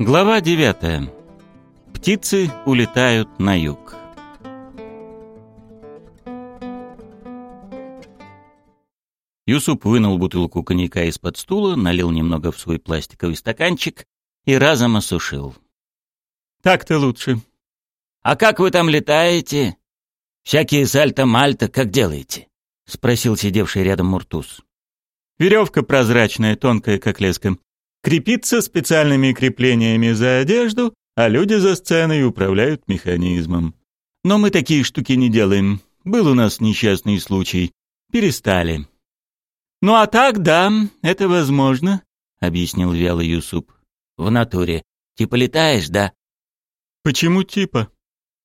Глава 9. Птицы улетают на юг. Юсуп вынул бутылку коньяка из-под стула, налил немного в свой пластиковый стаканчик и разом осушил. «Так-то лучше». «А как вы там летаете? Всякие сальто-мальто как делаете?» — спросил сидевший рядом Муртуз. «Веревка прозрачная, тонкая, как леска крепится специальными креплениями за одежду, а люди за сценой управляют механизмом. Но мы такие штуки не делаем. Был у нас несчастный случай. Перестали. «Ну а так, да, это возможно», — объяснил вяло Юсуп. «В натуре. Типа летаешь, да?» «Почему типа?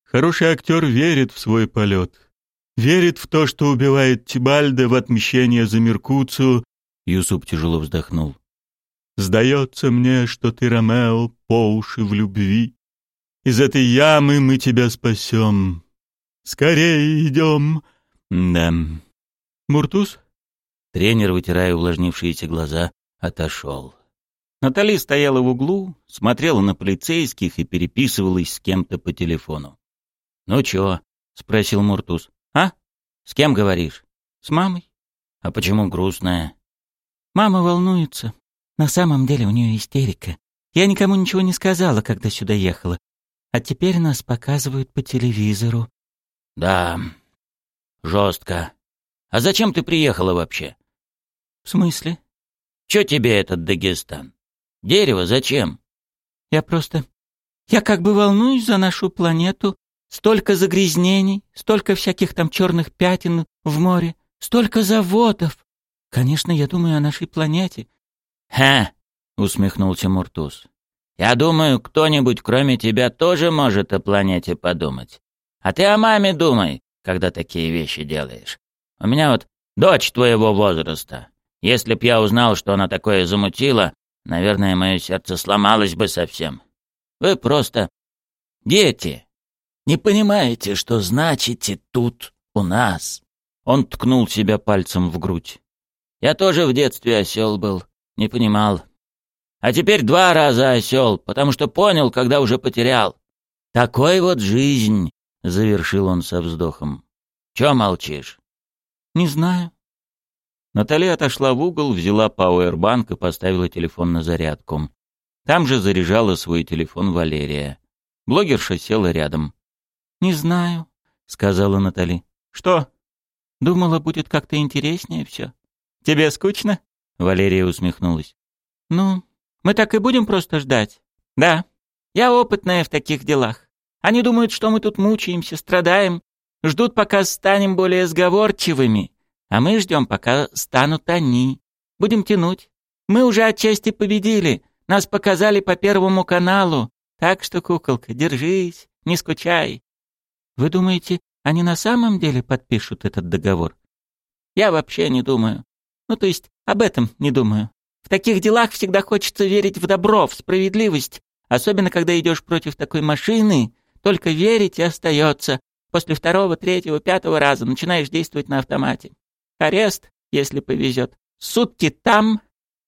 Хороший актер верит в свой полет. Верит в то, что убивает Тибальда в отмщение за Меркуцию». Юсуп тяжело вздохнул. Сдается мне, что ты, Ромео, по уши в любви. Из этой ямы мы тебя спасем. Скорее идем. Да. Муртуз? Тренер, вытирая увлажнившиеся глаза, отошел. Натали стояла в углу, смотрела на полицейских и переписывалась с кем-то по телефону. «Ну чё?» — спросил Муртуз. «А? С кем говоришь?» «С мамой». «А почему грустная?» «Мама волнуется. На самом деле у нее истерика. Я никому ничего не сказала, когда сюда ехала. А теперь нас показывают по телевизору. Да, жестко. А зачем ты приехала вообще? В смысле? Че тебе этот Дагестан? Дерево зачем? Я просто... Я как бы волнуюсь за нашу планету. Столько загрязнений, столько всяких там черных пятен в море, столько заводов. Конечно, я думаю о нашей планете. «Ха!» — усмехнулся Муртуз. «Я думаю, кто-нибудь кроме тебя тоже может о планете подумать. А ты о маме думай, когда такие вещи делаешь. У меня вот дочь твоего возраста. Если б я узнал, что она такое замутила, наверное, мое сердце сломалось бы совсем. Вы просто дети. Не понимаете, что значите тут у нас?» Он ткнул себя пальцем в грудь. «Я тоже в детстве осел был. Не понимал. А теперь два раза осел, потому что понял, когда уже потерял. Такой вот жизнь, — завершил он со вздохом. Чё молчишь? Не знаю. Наталья отошла в угол, взяла пауэрбанк и поставила телефон на зарядку. Там же заряжала свой телефон Валерия. Блогерша села рядом. «Не знаю», — сказала Натали. «Что?» «Думала, будет как-то интереснее все». «Тебе скучно?» Валерия усмехнулась. «Ну, мы так и будем просто ждать?» «Да. Я опытная в таких делах. Они думают, что мы тут мучаемся, страдаем, ждут, пока станем более сговорчивыми, а мы ждем, пока станут они. Будем тянуть. Мы уже отчасти победили, нас показали по Первому каналу, так что, куколка, держись, не скучай. Вы думаете, они на самом деле подпишут этот договор? Я вообще не думаю. Ну, то есть, об этом не думаю. В таких делах всегда хочется верить в добро, в справедливость. Особенно, когда идешь против такой машины, только верить и остается. После второго, третьего, пятого раза начинаешь действовать на автомате. Арест, если повезет. Сутки там,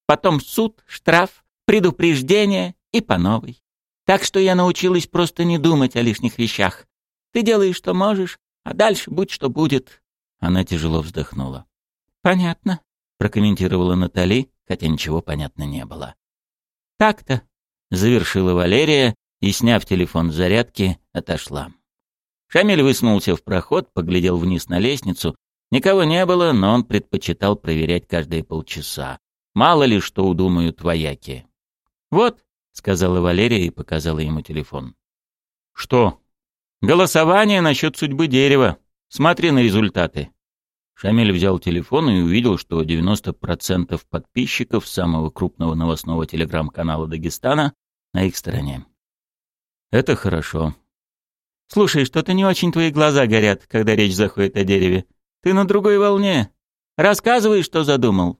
потом суд, штраф, предупреждение и по новой. Так что я научилась просто не думать о лишних вещах. Ты делаешь, что можешь, а дальше будь что будет. Она тяжело вздохнула. Понятно прокомментировала Натали, хотя ничего понятно не было. «Так-то», — завершила Валерия и, сняв телефон с зарядки, отошла. Шамиль высунулся в проход, поглядел вниз на лестницу. Никого не было, но он предпочитал проверять каждые полчаса. Мало ли что удумают вояки. «Вот», — сказала Валерия и показала ему телефон. «Что?» «Голосование насчет судьбы дерева. Смотри на результаты». Шамиль взял телефон и увидел, что 90% подписчиков самого крупного новостного телеграм-канала Дагестана на их стороне. Это хорошо. «Слушай, что-то не очень твои глаза горят, когда речь заходит о дереве. Ты на другой волне. Рассказывай, что задумал».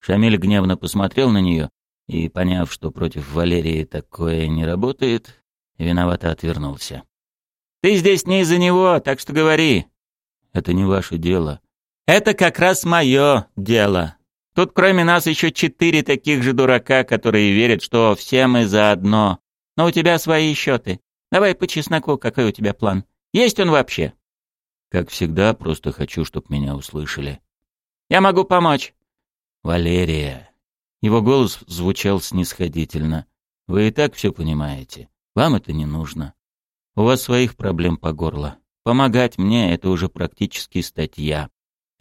Шамиль гневно посмотрел на нее и, поняв, что против Валерии такое не работает, виновато отвернулся. «Ты здесь не из-за него, так что говори». «Это не ваше дело», это как раз мое дело. Тут кроме нас еще четыре таких же дурака, которые верят, что все мы заодно. Но у тебя свои счеты. Давай по чесноку, какой у тебя план? Есть он вообще? Как всегда, просто хочу, чтобы меня услышали. Я могу помочь. Валерия. Его голос звучал снисходительно. Вы и так все понимаете. Вам это не нужно. У вас своих проблем по горло. Помогать мне — это уже практически статья.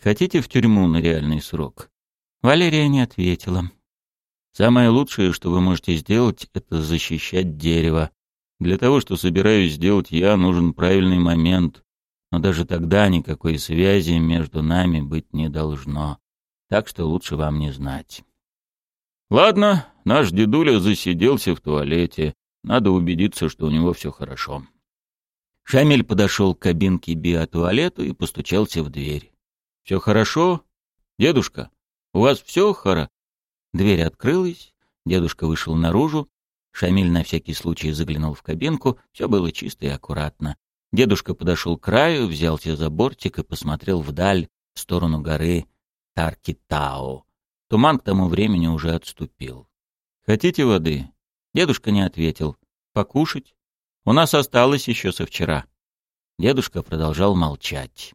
Хотите в тюрьму на реальный срок? Валерия не ответила. Самое лучшее, что вы можете сделать, это защищать дерево. Для того, что собираюсь сделать я, нужен правильный момент. Но даже тогда никакой связи между нами быть не должно. Так что лучше вам не знать. Ладно, наш дедуля засиделся в туалете. Надо убедиться, что у него все хорошо. Шамиль подошел к кабинке биотуалету и постучался в дверь. «Все хорошо? Дедушка?» У вас все хоро?» Дверь открылась, дедушка вышел наружу, Шамиль на всякий случай заглянул в кабинку, все было чисто и аккуратно. Дедушка подошел к краю, взялся за бортик и посмотрел вдаль, в сторону горы Таркитао. Туман к тому времени уже отступил. «Хотите воды?» Дедушка не ответил. «Покушать? У нас осталось еще со вчера». Дедушка продолжал молчать.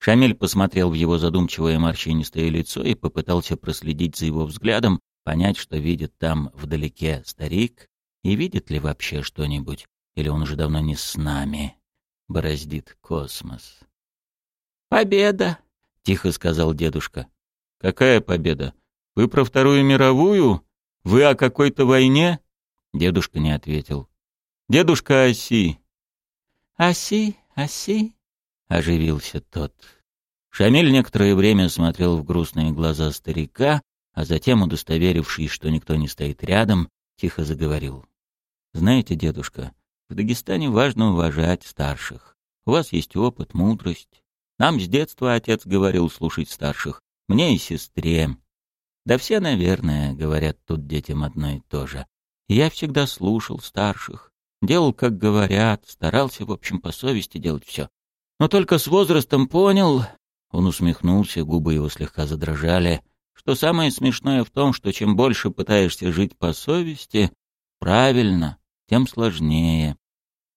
Шамиль посмотрел в его задумчивое морщинистое лицо и попытался проследить за его взглядом, понять, что видит там вдалеке старик, и видит ли вообще что-нибудь, или он уже давно не с нами, бороздит космос. «Победа!» — тихо сказал дедушка. «Какая победа? Вы про Вторую мировую? Вы о какой-то войне?» Дедушка не ответил. «Дедушка Оси!» «Оси, Оси!» Оживился тот. Шамиль некоторое время смотрел в грустные глаза старика, а затем, удостоверившись, что никто не стоит рядом, тихо заговорил. «Знаете, дедушка, в Дагестане важно уважать старших. У вас есть опыт, мудрость. Нам с детства отец говорил слушать старших, мне и сестре. Да все, наверное, говорят тут детям одно и то же. я всегда слушал старших, делал, как говорят, старался, в общем, по совести делать все. Но только с возрастом понял, он усмехнулся, губы его слегка задрожали, что самое смешное в том, что чем больше пытаешься жить по совести, правильно, тем сложнее.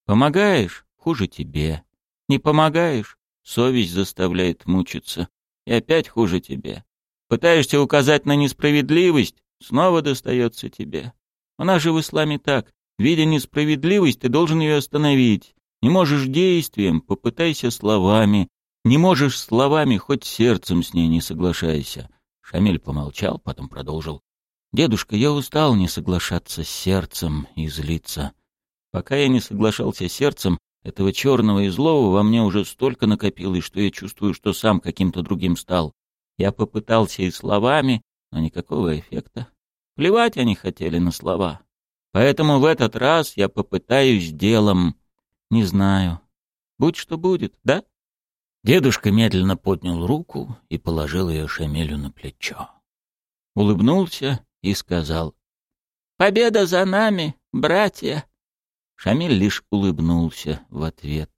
Помогаешь — хуже тебе. Не помогаешь — совесть заставляет мучиться. И опять хуже тебе. Пытаешься указать на несправедливость — снова достается тебе. У нас же в исламе так. Видя несправедливость, ты должен ее остановить. Не можешь действием, попытайся словами. Не можешь словами, хоть сердцем с ней не соглашайся. Шамиль помолчал, потом продолжил. «Дедушка, я устал не соглашаться с сердцем и злиться. Пока я не соглашался сердцем, этого черного и злого во мне уже столько накопилось, что я чувствую, что сам каким-то другим стал. Я попытался и словами, но никакого эффекта. Плевать они хотели на слова. Поэтому в этот раз я попытаюсь делом. Не знаю. Будь что будет, да? Дедушка медленно поднял руку и положил ее Шамилю на плечо. Улыбнулся и сказал. «Победа за нами, братья!» Шамиль лишь улыбнулся в ответ.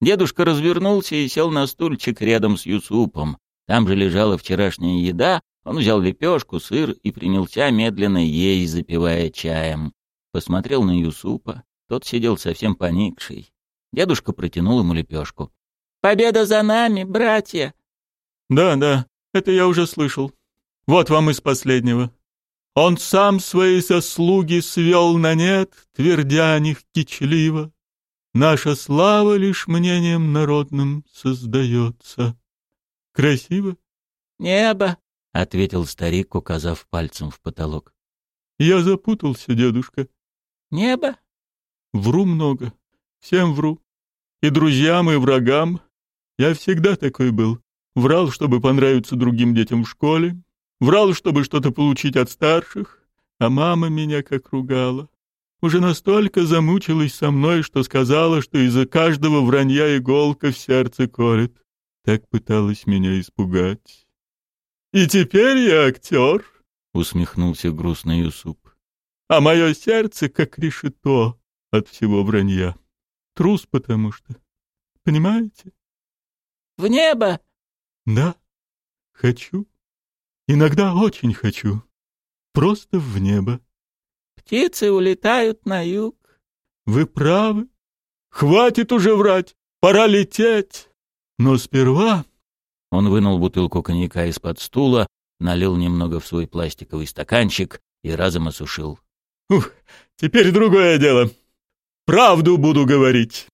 Дедушка развернулся и сел на стульчик рядом с Юсупом. Там же лежала вчерашняя еда, он взял лепешку, сыр и принялся медленно есть, запивая чаем. Посмотрел на Юсупа, тот сидел совсем поникший. Дедушка протянул ему лепешку. «Победа за нами, братья!» «Да, да, это я уже слышал. Вот вам из последнего. Он сам свои заслуги свел на нет, твердя о них кичливо. Наша слава лишь мнением народным создается. Красиво?» «Небо», — ответил старик, указав пальцем в потолок. «Я запутался, дедушка». «Небо?» Вру много, всем вру. И друзьям, и врагам. Я всегда такой был. Врал, чтобы понравиться другим детям в школе. Врал, чтобы что-то получить от старших. А мама меня как ругала. Уже настолько замучилась со мной, что сказала, что из-за каждого вранья иголка в сердце колет. Так пыталась меня испугать. «И теперь я актер», — усмехнулся грустный Юсуп. «А мое сердце как решето от всего вранья. Трус потому что. Понимаете? В небо? Да, хочу. Иногда очень хочу. Просто в небо. Птицы улетают на юг. Вы правы. Хватит уже врать. Пора лететь. Но сперва... Он вынул бутылку коньяка из-под стула, налил немного в свой пластиковый стаканчик и разом осушил. Ух, теперь другое дело. Правду буду говорить.